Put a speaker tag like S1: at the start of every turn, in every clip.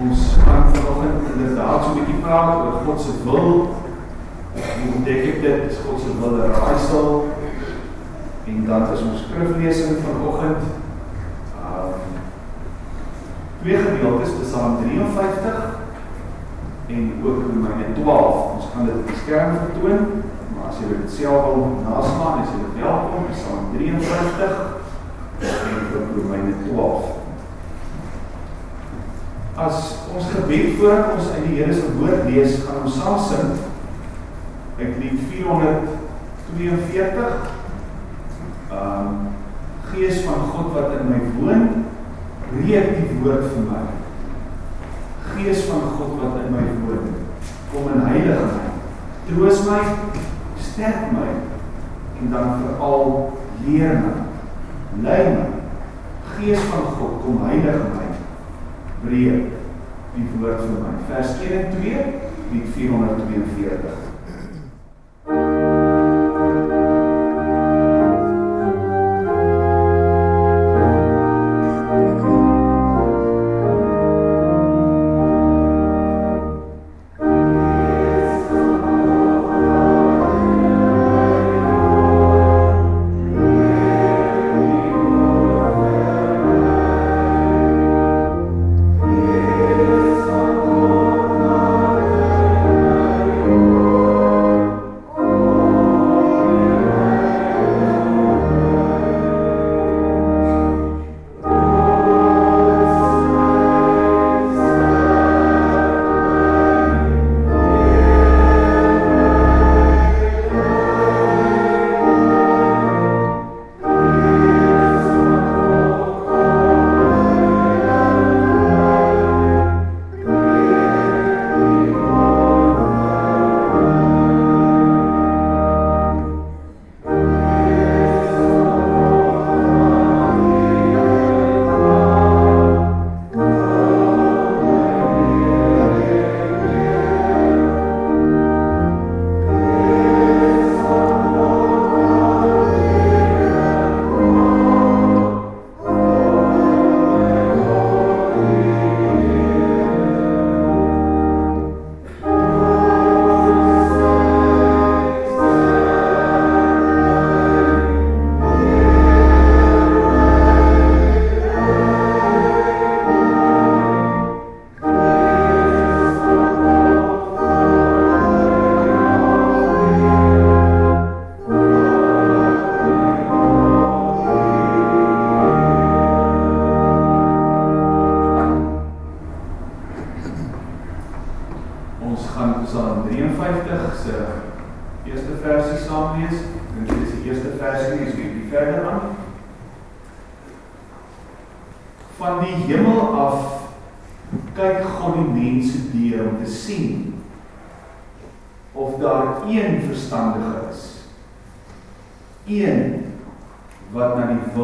S1: Ons gaan vanoggend inderdaad so 'n bietjie praat oor God se wil. Hoe ontdek ek dit? Is God se wil 'n raaisel? En dan is ons skriflesing vanoggend um twee gedeeltes, Psalm 53 en ook Romeine 12. Ons gaan dit op die skerm vertoon, maar as jy dit self wil naslaan, is jy welkom. Psalm 53 en ook Romeine 12 as ons gebed voordat ons uit die Here se woord lees, gaan ons saam sing uit lied 442. Ehm um, Gees van God wat in my woon, breek die woord vir my. Gees van God wat in my woon, kom en heilig my. Troos my, sterk my en dan veral leer my. Lei my. Gees van God kom heilig my breek die woord vir my. Vers 1 en 2, lied 442.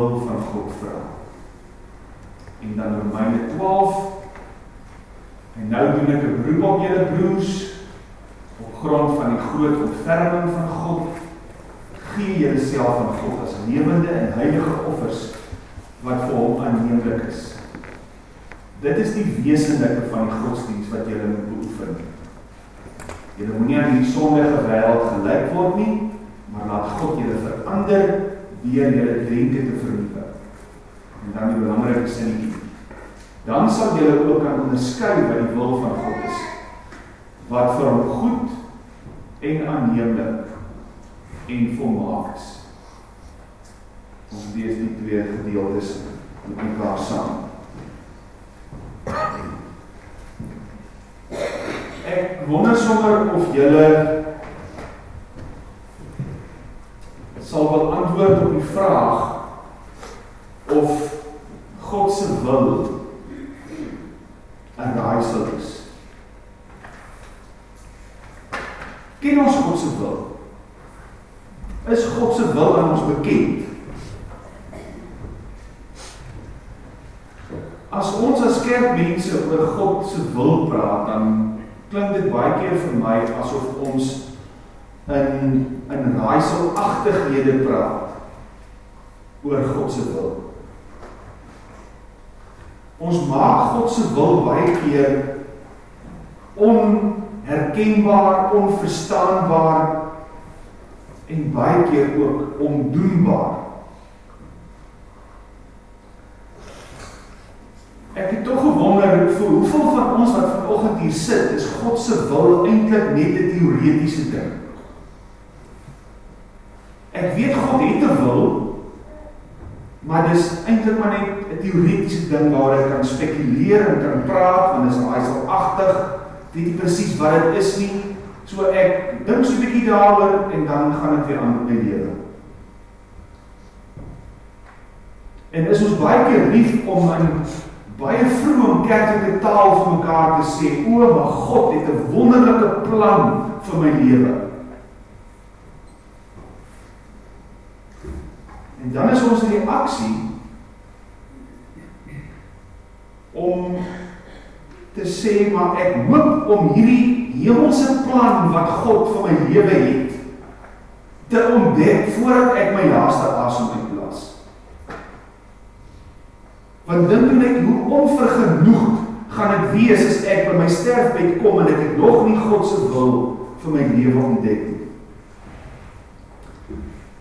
S1: wil van God vra. En dan Romeine 12. En nou doen ek 'n beroep op julle broers op grond van die groot ontferming van God. Gee julleself aan God as lewende en heilige offers wat vir hom aanneemlik is. Dit is die wesenlike van die godsdiens wat julle moet beoefen. Julle moenie aan die sondige wêreld gelyk word nie, maar laat God julle verander deur julle denke te vernuwe. En dan die belangrike sin dan sal julle ook kan onderskei wat die wil van God is wat vir hom goed en aanneemlik en volmaak is. Ons lees die twee gedeeltes met mekaar saam. Ek wonder sommer of julle sal wil antwoord op die vraag of God se wil en daai sal is. Ken ons God se wil? Is God se wil aan ons bekend? As ons as kerkmense oor God se wil praat, dan klink dit baie keer vir my asof ons in in raaiselagtighede praat oor God se wil. Ons maak God se wil baie keer onherkenbaar, onverstaanbaar en baie keer ook ondoenbaar. Ek het tog gewonder vir hoeveel van ons wat vanoggend hier sit, is God se wil eintlik net 'n teoretiese ding? Ek weet God het 'n wil, maar dis eintlik maar net 'n teoretiese ding waar ek kan spekuleer en kan praat want dis raai sal agtig, weet nie presies wat dit is nie. So ek dink so 'n bietjie daaroor en dan gaan dit weer aan met my lewe. En is ons baie keer lief om in baie vroeg om kerklike taal vir mekaar te sê, o, maar God het 'n wonderlike plan vir my lewe. En dan is ons reaksie om te sê maar ek hoop om hierdie hemelse plan wat God vir my lewe het te ontdek voordat ek my laaste asem uitblaas. Want dink net hoe onvergenoegd gaan dit wees as ek by my sterfbed kom en ek het nog nie God se wil vir my lewe ontdek nie.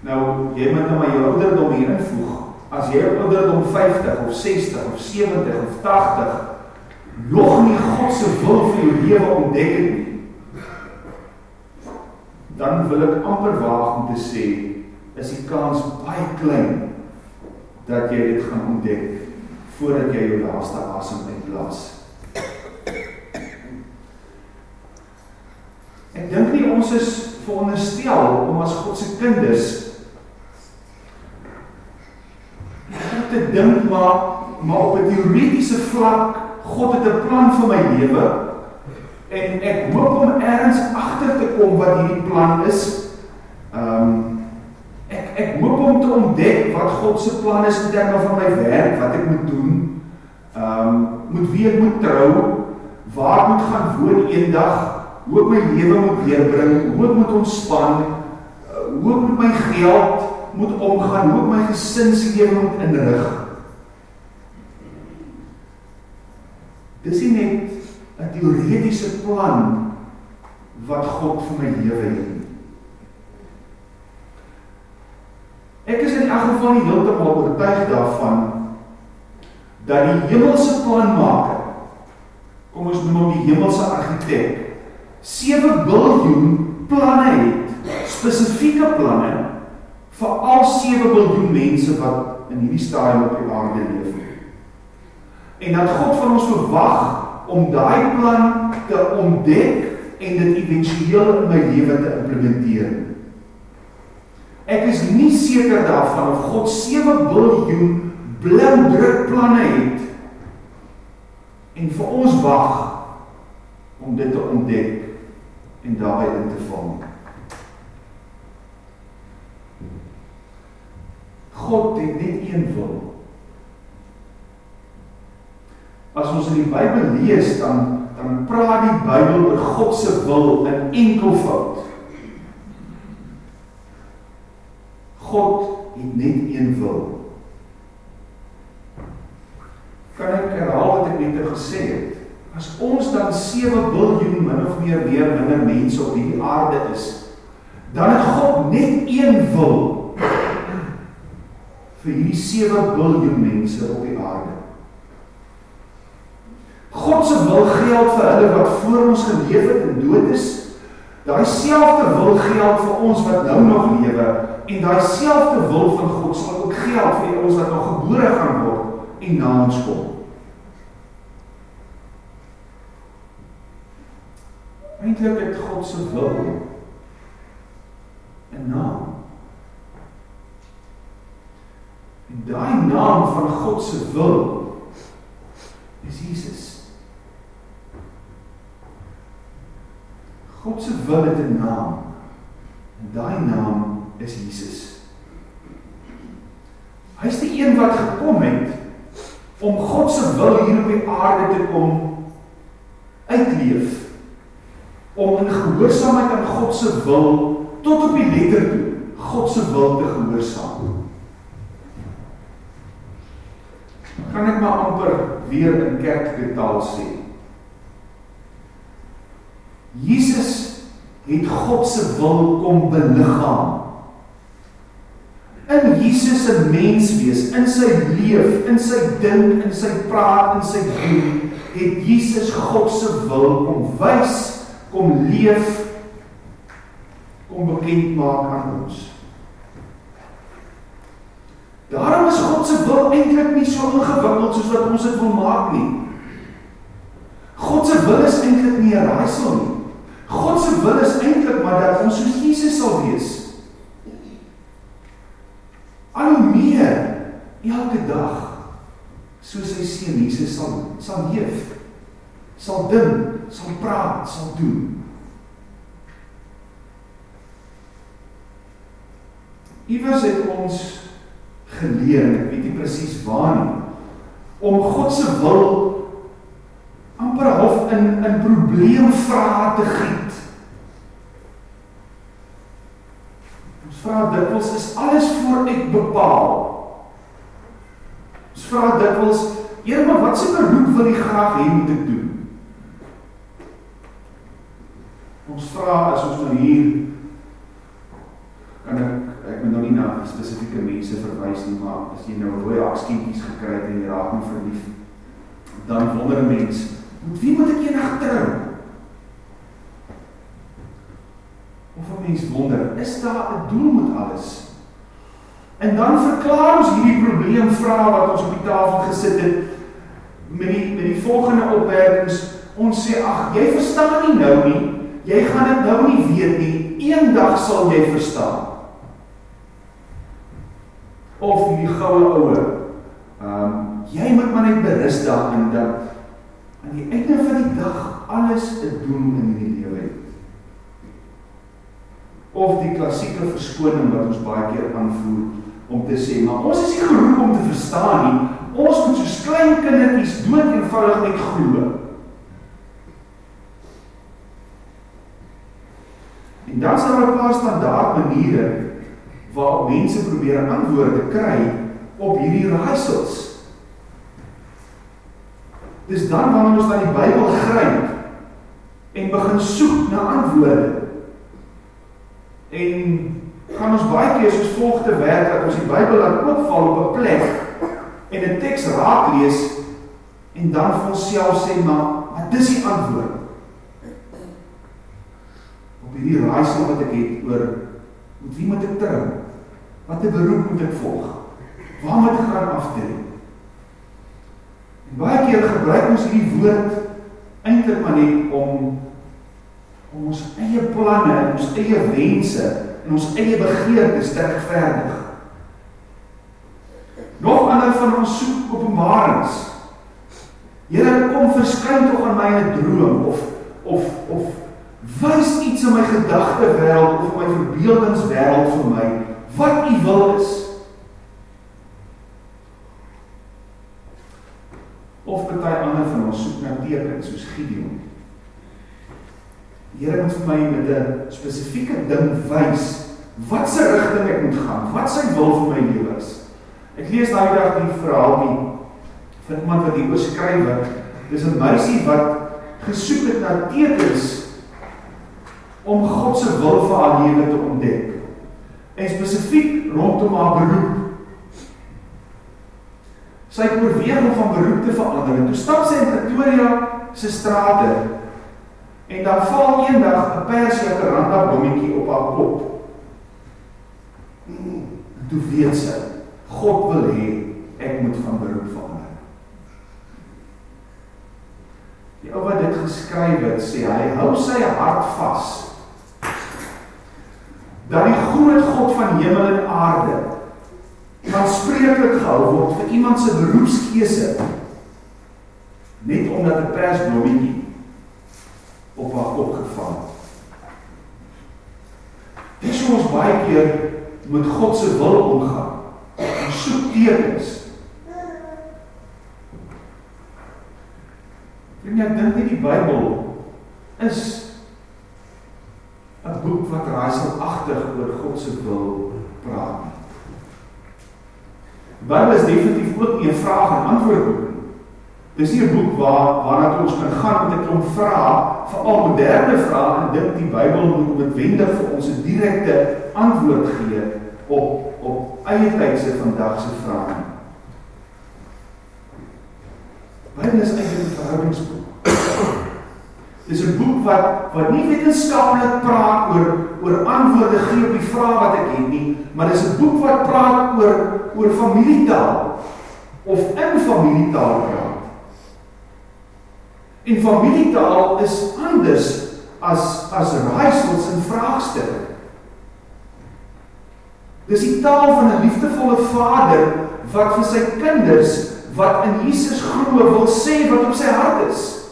S1: Nou, jy moet nou maar jou ouderdom hier invoeg. As jy op ouderdom 50 of 60 of 70 of 80 nog nie God se wil vir jou lewe ontdek het nie, dan wil ek amper waag om te sê is die kans baie klein dat jy dit gaan ontdek voordat jy jou laaste asem uitblaas. Ek dink nie ons is veronderstel om as God se kinders te dink maar maar op 'n teoretiese vlak God het 'n plan vir my lewe en ek hoop om eers agter te kom wat hierdie plan is. Ehm um, Ek ek hoop om te ontdek wat God se plan is in terme van my werk, wat ek moet doen. Ehm um, moet wie ek moet trou, waar moet gaan woon eendag, hoe ek my lewe moet deurbring, hoe ek moet ontspan, uh, hoe ek met my geld moet omgaan, hoe ek my gesinslewe moet inrig. Dis nie net 'n teoretiese plan wat God vir my lewe het. Ek is in elk geval nie heeltemal oortuig daarvan dat die hemelse planmaker, kom ons noem hom die hemelse argitek, 7 biljoen planne het, spesifieke planne vir al 7 biljoen mense wat in hierdie stadium op die aarde leef. En dat God van ons verwag om daai plan te ontdek en dit éventueel in my lewe te implementeer. Ek is nie seker daarvan of God 7 biljoen blind druk planne het en vir ons wag om dit te ontdek en daarbey in te val. God het net een wil. As ons in die Bybel lees dan dan praat die Bybel oor God se wil in enkelvoud. God het net een wil. Kan ek herhaal wat ek net gesê het? As ons dan 7 biljoen min of meer meer minder mense op hierdie aarde is, dan het God net een wil vir hierdie 7 biljoen mense op die aarde. God se wil geld vir hulle wat voor ons geleef het en dood is. Daai selfde wil geld vir ons wat nou nog lewe En daai selfde wil van God sal ook geld vir ons wat nog gebore gaan word en na ons kom. Eintlik het God se wil 'n naam. En daai naam van God se wil is Jesus. God se wil het 'n naam. En daai naam is Jesus. Hy is die een wat gekom het om God se wil hier op die aarde te kom uitleef. Om in gehoorsaamheid aan God se wil tot op die letter toe God se wil te gehoorsaam. Kan ek maar amper weer in kerklike taal sê. Jesus het God se wil kom beliggaam. In Jesus se menswees, in sy leef, in sy dink, in sy praat, in sy doen, het Jesus God se wil kom wys, kom leef, kom bekend maak aan ons. Daarom is God se wil eintlik nie so ingewikkeld soos wat ons dit wil maak nie. God se wil is eintlik nie 'n raaisel nie. God se wil is eintlik maar dat ons soos Jesus sal wees. Al hoe meer elke dag soos sy seun Jesus sal sal leef, sal dink, sal praat, sal doen. Iewers het ons geleer, ek weet nie presies waar nie, om God se wil amper half in in probleemvrae te giet. Ons vra dikwels is alles voor ek bepaal. Ons vra dikwels, Here, maar wat se beroep wil U graag hê moet ek doen? Ons vra as ons nou hier kan ek moet nou nie na spesifieke mense verwys nie, maar as jy nou rooi akskietjies gekry het en jy raak nie verlief, dan wonder 'n mens, wie moet ek eendag trou? Of 'n mens wonder, is daar 'n doel met alles? En dan verklaar ons hierdie probleem vrae wat ons op die tafel gesit het met die met die volgende opmerkings. Ons sê ag, jy verstaan nie nou nie. Jy gaan dit nou nie weet nie. Eendag sal jy verstaan. Of die goue oue. Ehm um, jy moet maar net berus daarin dat aan die einde van die dag alles 'n doel in die lewe het. Of die klassieke verskoning wat ons baie keer aanvoer om te sê, maar ons is nie geroep om te verstaan nie. Ons moet soos klein kindertjies dood eenvoudig net glo. En dan sal daar 'n paar standaard maniere waarop mense probeer antwoorde kry op hierdie raaisels. Dis dan wanneer ons na die Bybel gryp en begin soek na antwoorde. En gaan ons baie keer soos volg te werk dat ons die Bybel laat oopval op 'n plek en 'n teks raak lees en dan vir onsself sê maar, maar dis die antwoord. Op hierdie raaisel wat ek het oor met wie moet ek trou? Watter beroep moet ek volg? Waar moet ek gaan afdrie? En baie keer gebruik ons hierdie woord eintlik maar net om om ons eie planne ons eie wense en ons eie begeertes te regverdig. Nog ander van ons soek openbarings. Here kom verskyn tog aan my 'n droom of of of wys iets in my gedagte wêreld of my verbeeldingswêreld vir my wat u wil is. Of party ander van ons soek na tekens soos Gideon. Die Here moet vir my met 'n spesifieke ding wys wat se rigting ek moet gaan, wat sy wil vir my lewe is. Ek lees daai dag die verhaaltjie van iemand wat hier beskryf het. Dis 'n meisie wat gesoek het na tekens om God se wil vir haar lewe te ontdek. En spesifiek rondom haar beroep. Sy het oorweeg om van beroep te verander. Toe stap sy in Pretoria se strate En dan val eendag 'n perslike randa blommetjie op haar kop. En toe weet sy, God wil hê ek moet van beroep verander. Die ou wat dit geskryf het, sê hy hou sy hart vas. Dat die groot God van hemel en aarde aanspreeklik gehou word vir iemand se beroepskeuse net omdat 'n persblommetjie op haar kop gevang. Dis hoe ons baie keer met God se wil omgaan. Ons soek tekens. En ek dink nie die Bybel is 'n boek wat raaiselagtig oor God se wil praat nie. Bybel is definitief ook 'n vraag en antwoord boek. Dis nie 'n boek waar waarna ons kan gaan met 'n klomp vrae, veral moderne vrae en dink die Bybel moet noodwendig vir ons 'n direkte antwoord gee op op eie tydse vandag se vrae. Bybel is eintlik 'n verhoudingsboek. Dis 'n boek wat wat nie wetenskaplik praat oor oor antwoorde gee op die vrae wat ek het nie, maar dis 'n boek wat praat oor oor familietaal of in familietaal praat. En familietaal is anders as as raaisels en vraagstukke. Dis die taal van 'n liefdevolle vader wat vir sy kinders wat in Jesus glo wil sê wat op sy hart is.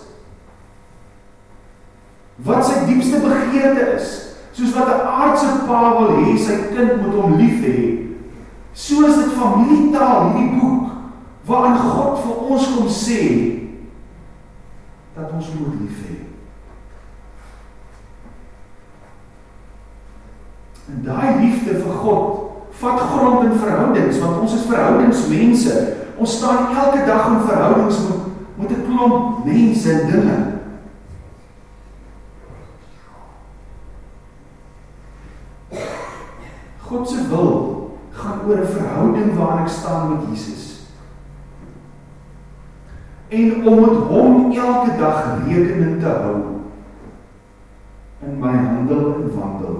S1: Wat sy diepste begeerte is, soos wat 'n aardse pa wil hê sy kind moet hom lief hê. So is dit familietaal hierdie boek waarin God vir ons kom sê dat ons moet lief hê. En daai liefde vir God vat grond in verhoudings want ons is verhoudingsmense. Ons staan elke dag in verhoudings met met 'n klomp mense en dinge. God se wil gaan oor 'n waarin ek staan met Jesus. En om met hom elke dag rekening te hou in my handel en wandel.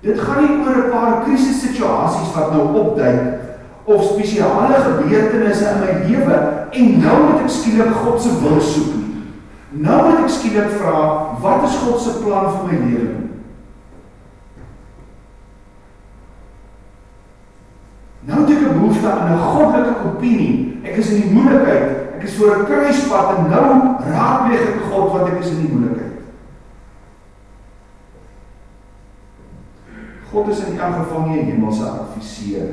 S1: Dit gaan nie oor 'n paar krisissituasies wat nou opduik of spesiale gebeurtenisse in my lewe en nou moet ek skielik God se wil soek nie. Nou moet ek skielik vra, wat is God se plan vir my lewe? Nou het ek 'n behoefte aan 'n goddelike opinie. Ek is in die moeilikheid. Ek is voor 'n kruispunt en nou raadpleeg ek God want ek is in die moeilikheid. God is in elk geval nie 'n hemelse adviseur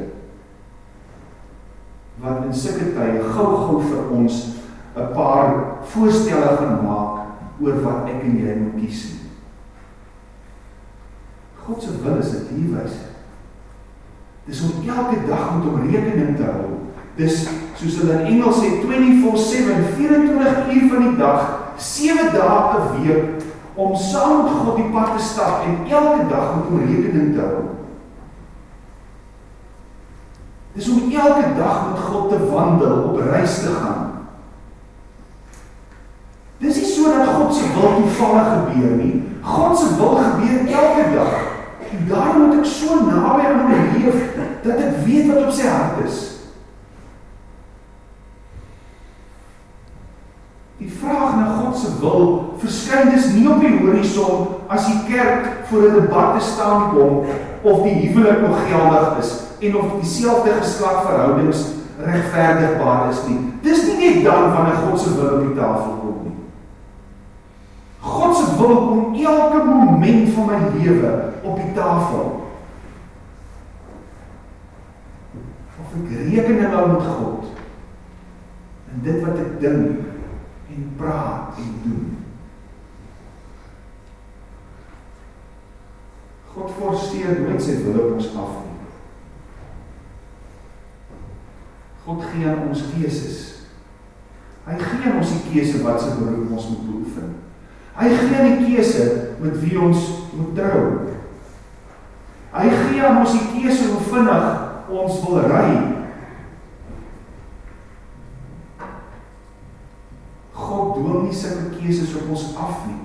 S1: wat in sulke tye gou-gou vir ons 'n paar voorstelle gaan maak oor wat ek en jy moet kies. God se wil is 'n dierwyse. Dis om elke dag met hom rekening te hou. Dis soos hulle in Engels sê 24/7, 24 uur van die dag, 7 dae 'n week om saam met God die pad te stap en elke dag met hom rekening te hou. Dis om elke dag met God te wandel, op reis te gaan. Dis nie so dat God se wil toevallig gebeur nie. God se wil gebeur elke dag. En daarom moet ek so naby aan hom leef dat ek weet wat op sy hart is. Die vraag na God se wil verskyn dus nie op die horison as die kerk voor 'n debat te staan kom of die huwelik nog geldig is en of dieselfde geslagverhoudings regverdigbaar is nie. Dis nie net dan wanneer God se wil op die tafel kom. God se wil kom elke moment van my lewe op die tafel. Of ek rekening hou met God en dit wat ek dink en praat en doen. God forceer nooit sy wil op ons af nie. God gee aan ons keuses. Hy gee aan ons die keuse wat se beroep ons moet beoefen. Hy gee die keuse met wie ons moet trou. Hy gee aan ons die keuse hoe vinnig ons wil ry. God dwing nie sulke keuses op ons af nie.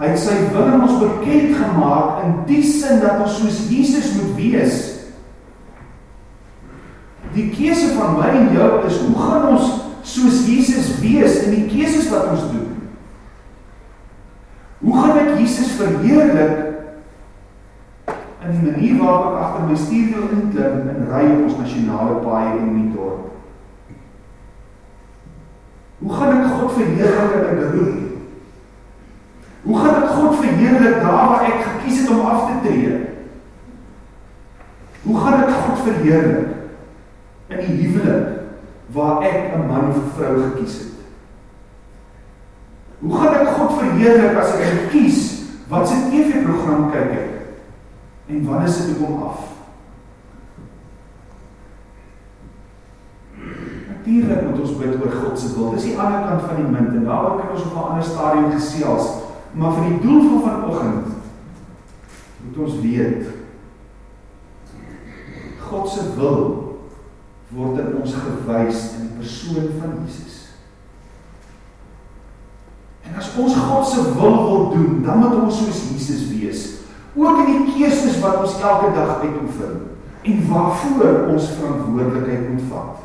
S1: Hy het sy wil aan ons bekend gemaak in die sin dat ons soos Jesus moet wees. Die keuse van my en jou is hoe gaan ons soos Jesus wees in die keuses wat ons doen? Hoe gaan ek Jesus verheerlik in die manier waarop ek agter my stuurwiel inklim en ry op ons nasionale paaie en in die dorp? Hoe gaan ek God verheerlik in 'n beroep? Hoe gaan ek God verheerlik daar waar ek gekies het om af te tree? Hoe gaan ek God verheerlik in die huwelik waar ek 'n man of vrou gekies het? Hoe gaan ek God gebeur het as ek kies wat se TV-program kyk ek en wanneer sit ek hom af? Natuurlik moet ons bid oor God se wil. Dis die ander kant van die munt en daaroor kan ons op 'n ander stadium gesels. Maar vir die doel van vanoggend moet ons weet God se wil word in ons gewys in die persoon van Jesus. En as ons God se wil wil doen, dan moet ons soos Jesus wees. Ook in die keuses wat ons elke dag uitoefen en waarvoor ons verantwoordelikheid moet vat.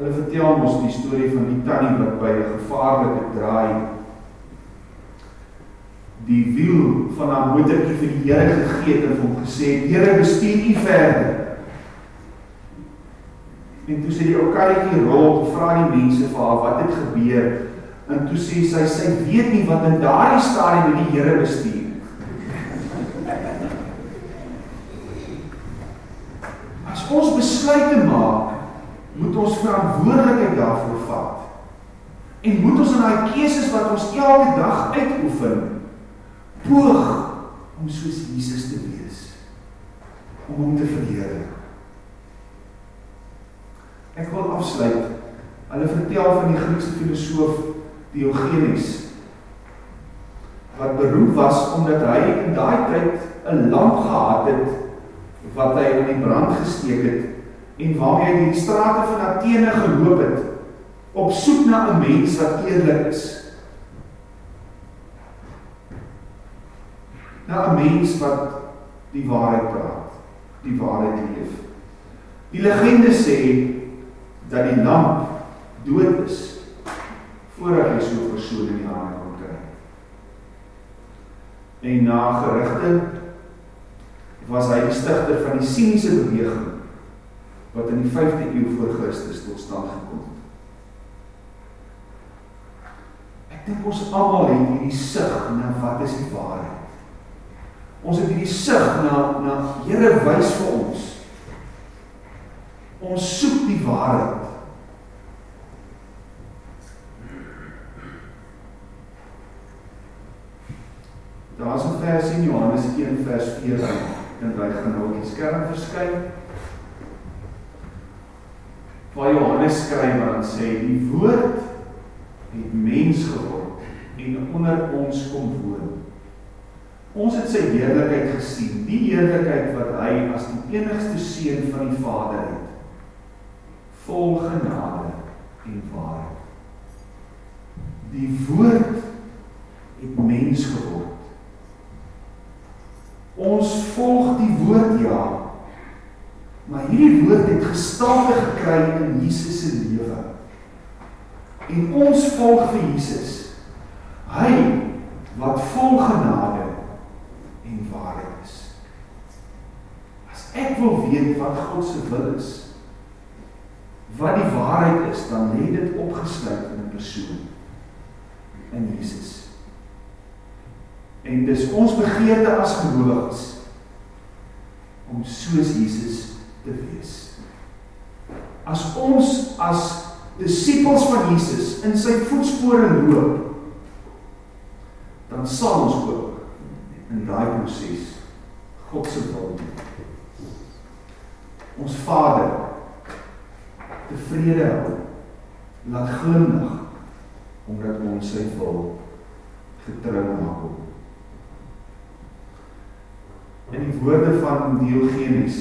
S1: Hulle vertel ons die storie van die tannie wat by 'n gevaarlike draai die wiel van haar motortjie vir die Here gegee het en hom gesê: "Here, bestuur U verder." En toe sê die ou karretjie rol, vra die mense vir haar wat het gebeur. En toe sê sy sy weet nie wat in daardie stadium met die Here bestuur. As ons besluite maak, moet ons verantwoordelikheid daarvoor vat. En moet ons in daai keuses wat ons elke dag uitoefen, poog om soos Jesus te wees. Om hom te verheerlik. Ek wil afsluit. Hulle vertel van die Griekse filosoof Diogenes wat beroep was omdat hy in daai tyd 'n lamp gehad het wat hy in die brand gesteek het en waarmee hy die strate van Athene geloop het op soek na 'n mens wat eerlik is. Na 'n mens wat die waarheid praat, die waarheid leef. Die legende sê dat die lamp dood is voordat hy so 'n persoon in die hande kon kry. En na gerugte was hy die stigter van die siniese beweging wat in die 5de eeu voor Christus tot stand gekom het. Ek dink ons almal het hierdie sig na wat is die waarheid. Ons het hierdie sig na na Here wys vir ons. Ons soek die waarheid. Daar's 'n vers in Johannes 1 vers 4 en hy gaan op die skerm verskyn waar Johannes skryf en sê die woord het mens geword en onder ons kom woon. Ons het sy heerlikheid gesien, die heerlikheid wat hy as die enigste seun van die Vader het. Vol genade en waarheid. Die woord het mens geword. Ons volg die woord ja, Maar hierdie woord het gestalte gekry in Jesus se lewe. En ons volg vir Jesus. Hy wat vol genade en waarheid is. As ek wil weet wat God se wil is, wat die waarheid is, dan lê dit opgesluit in 'n persoon in Jesus. En dis ons begeerte as gelowiges om soos Jesus te wees. As ons as disippels van Jesus in sy voetspore loop, dan sal ons ook in daai proses God se wil doen. Ons Vader tevrede hou, laat glimlag omdat ons sy wil getrou maak. In die woorde van Diogenes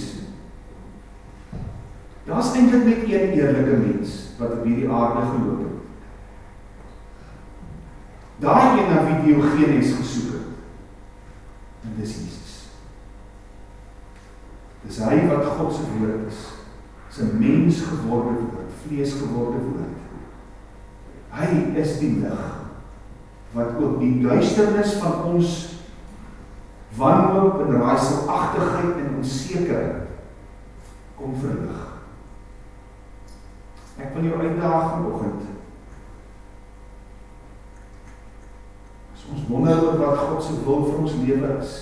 S1: Daar's eintlik net een eerlike mens wat op hierdie aarde geloop het. Daai een na wie Diogenes gesoek het. En dis Jesus. Dis hy wat God se woord is. Dis 'n mens geworde woord, vlees geworde woord. Hy is die lig wat ook die duisternis van ons wanhoop en raaiselagtigheid en onsekerheid kom verlig. Ek wil jou uitdaag vanoggend. As ons wonder oor wat God se wil vir ons lewe is.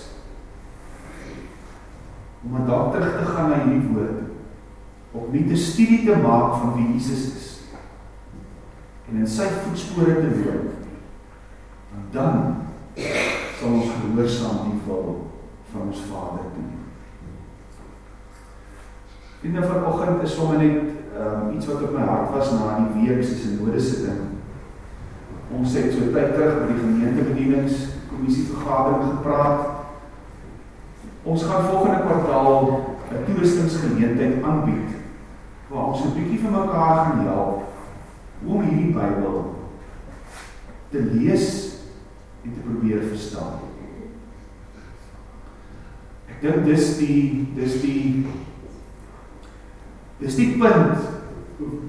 S1: Om aan dalk terug te gaan na hierdie woord. Om nie te studie te maak van wie Jesus is. En in sy voetspore te loop. Want dan sal ons gehoorsaam die wil van ons Vader doen. Vriende, vanoggend is sommer net um, iets wat op my hart was na die week se sinode sitting. Ons het so tyd terug by die gemeentebedieningskommissie vergadering gepraat. Ons gaan volgende kwartaal 'n toerustingsgeleentheid aanbied waar ons 'n bietjie vir mekaar gaan help om hierdie Bybel te lees en te probeer verstaan. Ek dink dis die dis die dis die punt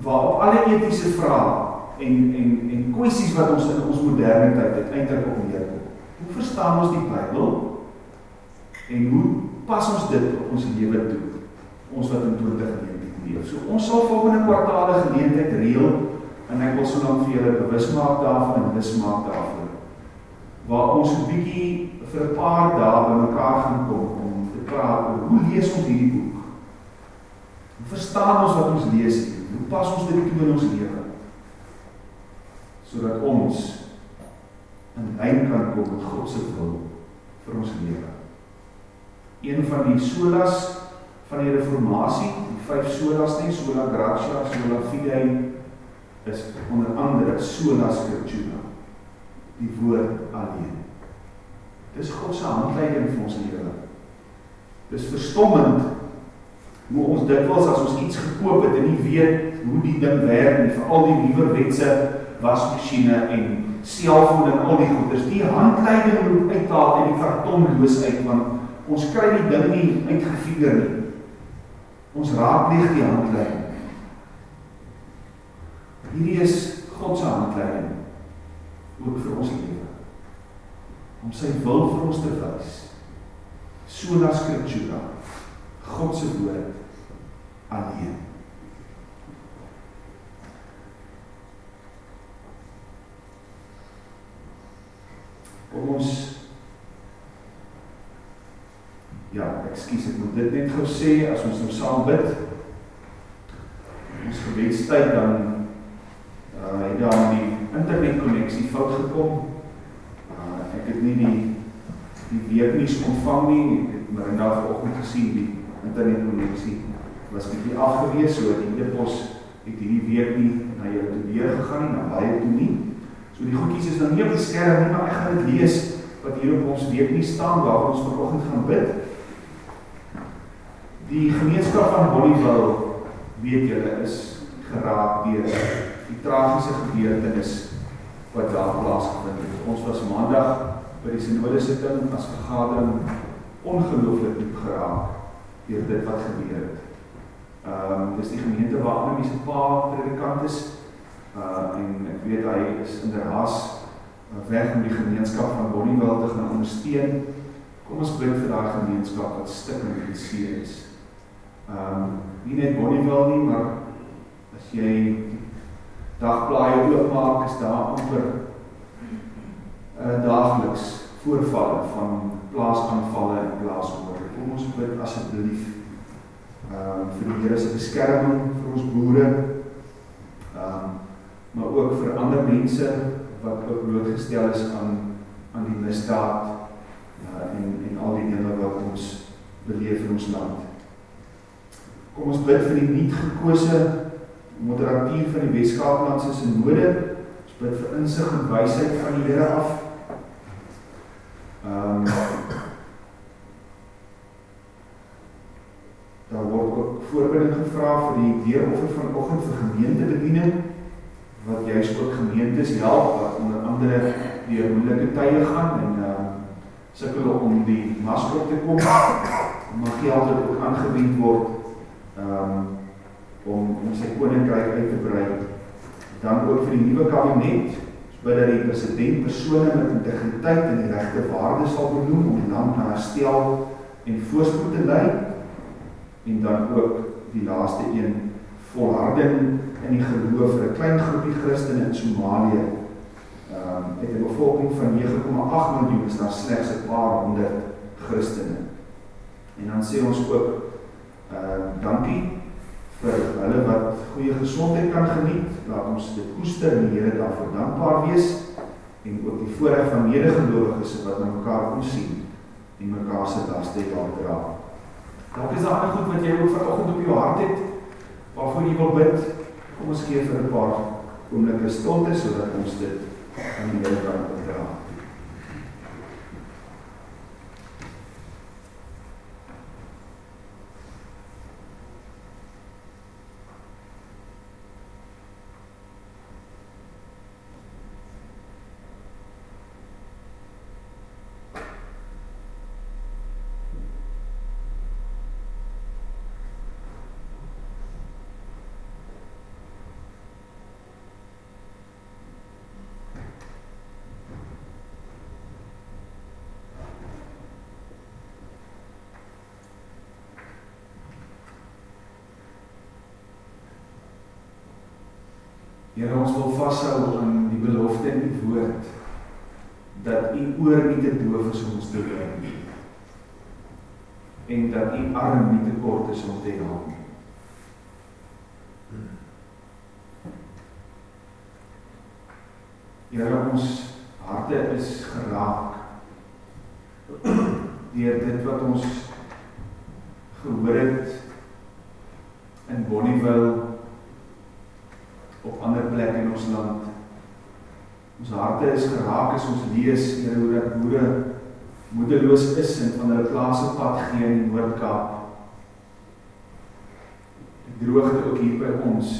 S1: waar alle etiese vrae en en en kwessies wat ons in ons moderne tyd uiteindelik op neerkom. Hoe verstaan ons die Bybel? En hoe pas ons dit op ons lewe toe? Ons wat in 2019 leef. So ons sal volgende kwartaale geleentheid reël en ek wil so lank vir julle bewus maak daarvan en bewus maak daarvan waar ons 'n bietjie vir 'n paar dae bymekaar gaan kom om te praat oor hoe lees ons hierdie boek? Hoe verstaan ons wat ons lees? Hoe pas ons dit toe in ons lewe? Sodat ons in lyn kan kom met God se wil vir ons lewe. Een van die solas van die reformatie, die vyf solas nie, sola gratia, sola fidei, is onder andere sola scriptura, die woord alleen. Dis God se handleiding vir ons lewe. Dis verstommend hoe ons dikwels as ons iets gekoop het en nie weet hoe die ding werk nie, veral die nuwerwetse wasmasjiene en selfoon en al die goeders. Die handleiding moet uithaal en die karton loos uit want ons kry die ding nie uitgefigure nie. Ons raadpleeg die handleiding. Hierdie is God se handleiding ook vir ons lewe. Om sy wil vir ons te wys. Sola scriptura. God se woord alleen. Kom ons Ja, ekskuus, ek moet dit net gou sê as ons nou saam bid. Ons gebedstyd dan uh het daar die internetkonneksie fout gekom. Uh ek het nie die die weeknuus ontvang nie. Ek het maar eendag vanoggend gesien die internetkonneksie was bietjie afgewees, so die e-pos het hierdie week nie na jou toe weer gegaan nie, na baie toe nie. So die goedjies is nou nie op die skerm nie, maar ek gaan dit lees wat hier op ons week nie staan waar ons vanoggend gaan bid. Die gemeenskap van Bonnieville weet julle is geraak deur die tragiese gebeurtenis wat daar plaasgevind het. Ons was maandag by die sinode sitting as vergadering ongelooflik diep geraak deur dit wat gebeur het. Ehm um, dis die gemeente waar Annelie se pa predikant is. Uh en ek weet hy is in der Haas weg om die gemeenskap van Bonnieville te gaan ondersteun. Kom ons bid vir daai gemeenskap wat stikkend en seer is. Ehm um, nie net Bonnieville nie, maar as jy dagblaaie oopmaak, is daar amper uh daagliks voorvalle van plaasaanvalle en plaasmoorde. Kom ons bid asseblief ehm um, vir die Here se beskerming vir ons boere. Ehm um, maar ook vir ander mense wat ook blootgestel is aan aan die misdaad uh, en en al die dinge wat ons beleef in ons land. Kom ons bid vir die nuut gekose moderateur van die Weskaaplandse Sinode. Ons bid vir insig en wysheid van die Here af. Ehm um, Daar word ook voorbereiding gevra vir die deuroffer vanoggend vir gemeentebediening wat juist ook gemeentes help wat onder andere deur moeilike tye gaan en uh sukkel om die masker te kom. Maar geld het ook aangewend word um om om sy koninkryk uit te brei. Dan ook vir die nuwe kabinet bid dat die president persone met integriteit en die regte waardes sal benoem om die land na herstel en voorspoed te lei en dan ook die laaste een volharding in die geloof vir 'n klein groepie Christene in Somalië. Ehm um, het 'n bevolking van 9,8 miljoen is daar slegs 'n paar honderd Christene. En dan sê ons ook uh, dankie vir hulle wat goeie gesondheid kan geniet. Laat ons dit koester en die Here daarvoor dankbaar wees en ook die voorreg van medegelowiges wat na mekaar kom sien en mekaar se laste help dra. Dalk is daar goed wat jy ook vanoggend op jou hart het waarvoor jy wil bid. Kom ons gee vir 'n paar oomblikke stilte sodat ons dit aan die Here kan oordra. Here ons wil vashou aan die belofte in die woord dat u oor nie te doof is om ons te hoor nie en dat u arm nie te kort is om te help nie. Here ons harte is geraak deur dit wat ons gehoor het in Bonnieville op ander plekke in ons land. Ons harte is geraak as ons lees Here hoe dat boere moedeloos is en van hulle plase pad gee in Noord-Kaap. Die droogte ook hier by ons.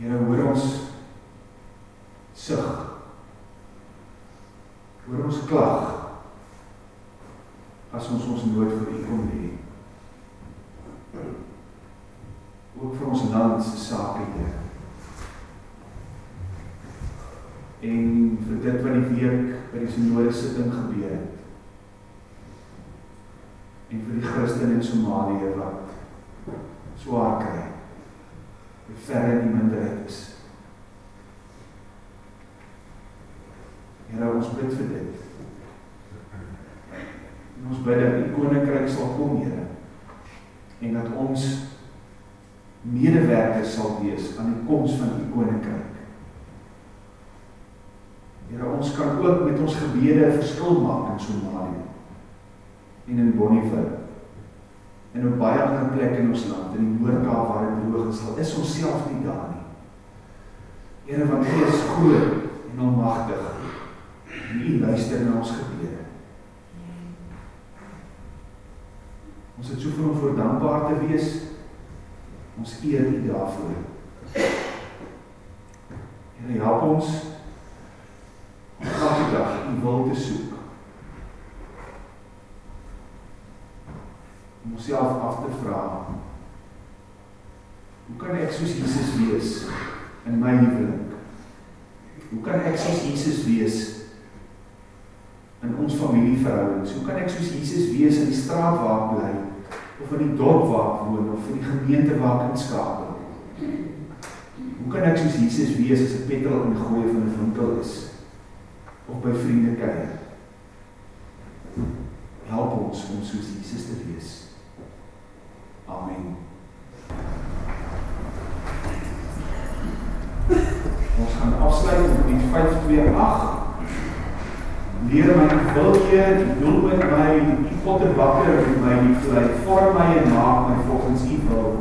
S1: Here hoor ons sug. Hoor ons klag as ons ons nood vir U kom lê. Ook vir ons land se sake Here. En vir dit wat die week by die sinode sitting gebeur het. En vir die Christene in Somalië wat swaar kry. Die verre die minderheid is. Here ons bid vir dit. En ons bid dat die koninkryk sal kom, Here. En dat ons medewerkers sal wees aan die koms van die koninkryk. Here, ons kan ook met ons gebede 'n verskil maak in Somalië en in Bonnieville en op baie ander plekke in ons land, in die Noord-Kaap waar dit droog is, al is ons self nie daar nie. Here, want U is groot en almagtig. En U luister na ons gebede. Ons het soveel om voor dankbaar te wees Ons eer U daarvoor. Here help ons om elke dag U wil te soek. Om onsself af te vra. Hoe kan ek soos Jesus wees in my huwelik? Hoe kan ek soos Jesus wees in ons familieverhoudings? Hoe kan ek soos Jesus wees in die straat waar ek bly? Of in die dorp waar ek woon of in die gemeente waar ek inskakel. Hoe kan ek soos Jesus wees as 'n petrol in die gooi van 'n winkel is of by vriende kuier? Help ons om soos Jesus te wees. Amen. Ons gaan afsluit met 528 leer my die wil Heer, die doel met my, die potterbakker met my, die vlei, vorm my en maak my volgens die wil,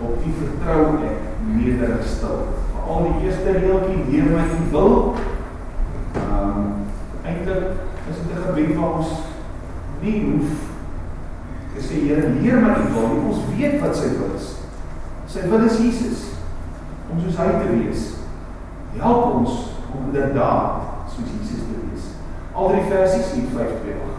S1: op die vertrouw ek nederig stil. Al die eerste reelkie, leer my die wil, um, eindelijk is het een gebed waar ons nie hoef te sê, Heer, leer my die wil, ons weet wat sy wil is. Sy wil is Jesus, om soos hy te wees. Help ons om inderdaad soos Jesus. Al drie versies in 528.